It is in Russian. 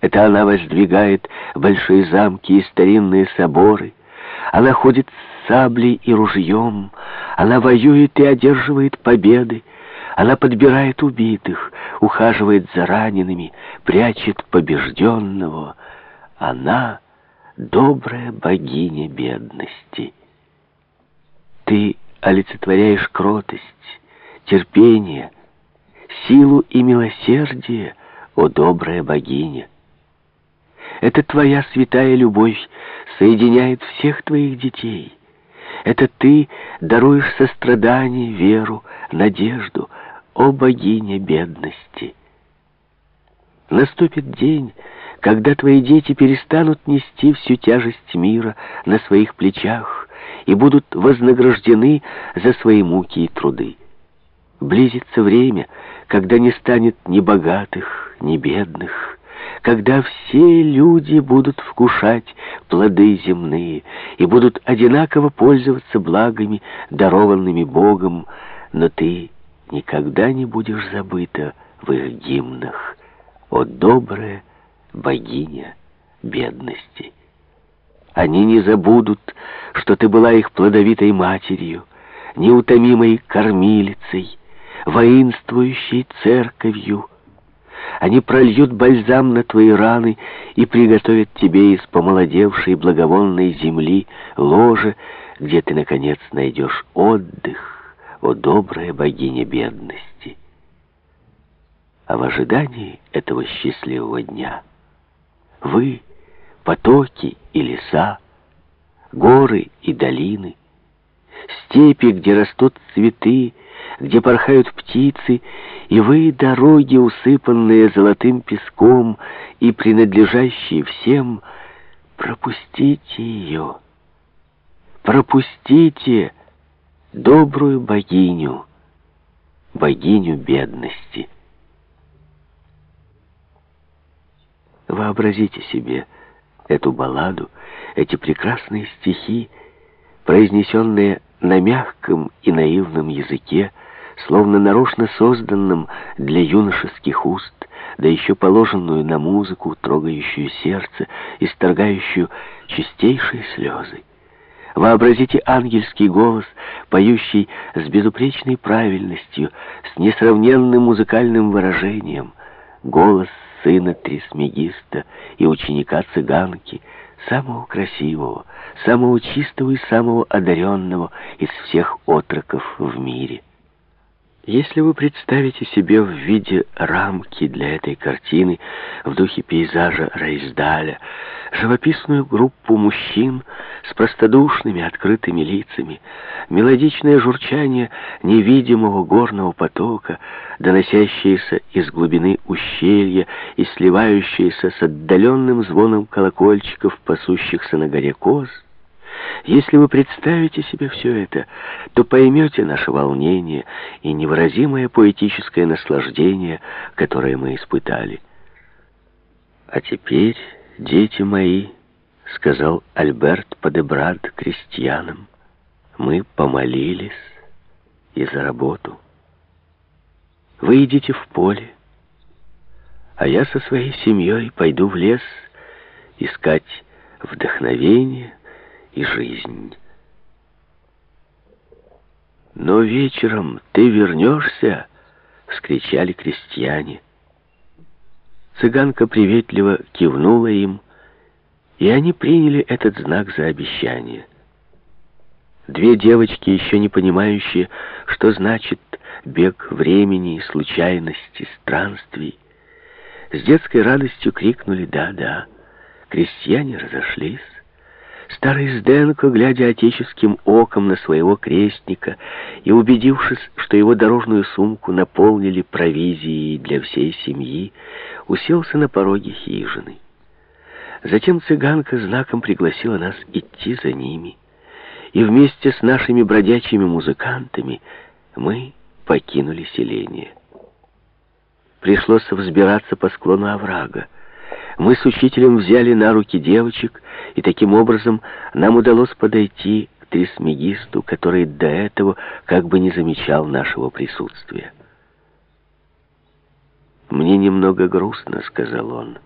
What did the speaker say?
Это она воздвигает большие замки и старинные соборы. Она ходит с саблей и ружьем. Она воюет и одерживает победы. Она подбирает убитых, ухаживает за ранеными, прячет побежденного. Она — добрая богиня бедности. Ты олицетворяешь кротость, терпение, силу и милосердие, о добрая богиня. Это твоя святая любовь соединяет всех твоих детей. Это ты даруешь сострадание, веру, надежду, о богиня бедности. Наступит день, когда твои дети перестанут нести всю тяжесть мира на своих плечах и будут вознаграждены за свои муки и труды. Близится время, когда не станет ни богатых, ни бедных, когда все люди будут вкушать плоды земные и будут одинаково пользоваться благами, дарованными Богом, но ты никогда не будешь забыта в их гимнах, о добрая богиня бедности. Они не забудут, что ты была их плодовитой матерью, неутомимой кормилицей, воинствующей церковью, они прольют бальзам на твои раны и приготовят тебе из помолодевшей благовонной земли ложе, где ты, наконец, найдешь отдых, о добрая богиня бедности. А в ожидании этого счастливого дня вы, потоки и леса, горы и долины, степи, где растут цветы, где порхают птицы, и вы, дороги, усыпанные золотым песком и принадлежащие всем, пропустите ее, пропустите добрую богиню, богиню бедности. Вообразите себе эту балладу, эти прекрасные стихи, произнесенные на мягком и наивном языке, словно нарочно созданном для юношеских уст, да еще положенную на музыку, трогающую сердце, исторгающую чистейшие слезы. Вообразите ангельский голос, поющий с безупречной правильностью, с несравненным музыкальным выражением, голос сына Трисмегиста и ученика цыганки, самого красивого, самого чистого и самого одаренного из всех отроков в мире. Если вы представите себе в виде рамки для этой картины в духе пейзажа Рейсдаля живописную группу мужчин с простодушными открытыми лицами, мелодичное журчание невидимого горного потока, доносящееся из глубины ущелья и сливающееся с отдаленным звоном колокольчиков, пасущихся на горе коз, если вы представите себе все это, то поймете наше волнение и невыразимое поэтическое наслаждение, которое мы испытали. «А теперь, дети мои», — сказал Альберт Падебрад крестьянам, — «мы помолились и за работу. Вы идите в поле, а я со своей семьей пойду в лес искать вдохновение, и жизнь. «Но вечером ты вернешься!» — вскричали крестьяне. Цыганка приветливо кивнула им, и они приняли этот знак за обещание. Две девочки, еще не понимающие, что значит бег времени, случайности, странствий, с детской радостью крикнули «да-да». Крестьяне разошлись. Старый Сденко, глядя отеческим оком на своего крестника и убедившись, что его дорожную сумку наполнили провизией для всей семьи, уселся на пороге хижины. Затем цыганка знаком пригласила нас идти за ними, и вместе с нашими бродячими музыкантами мы покинули селение. Пришлось взбираться по склону оврага. Мы с учителем взяли на руки девочек, и таким образом нам удалось подойти к Трисмегисту, который до этого как бы не замечал нашего присутствия. «Мне немного грустно», — сказал он.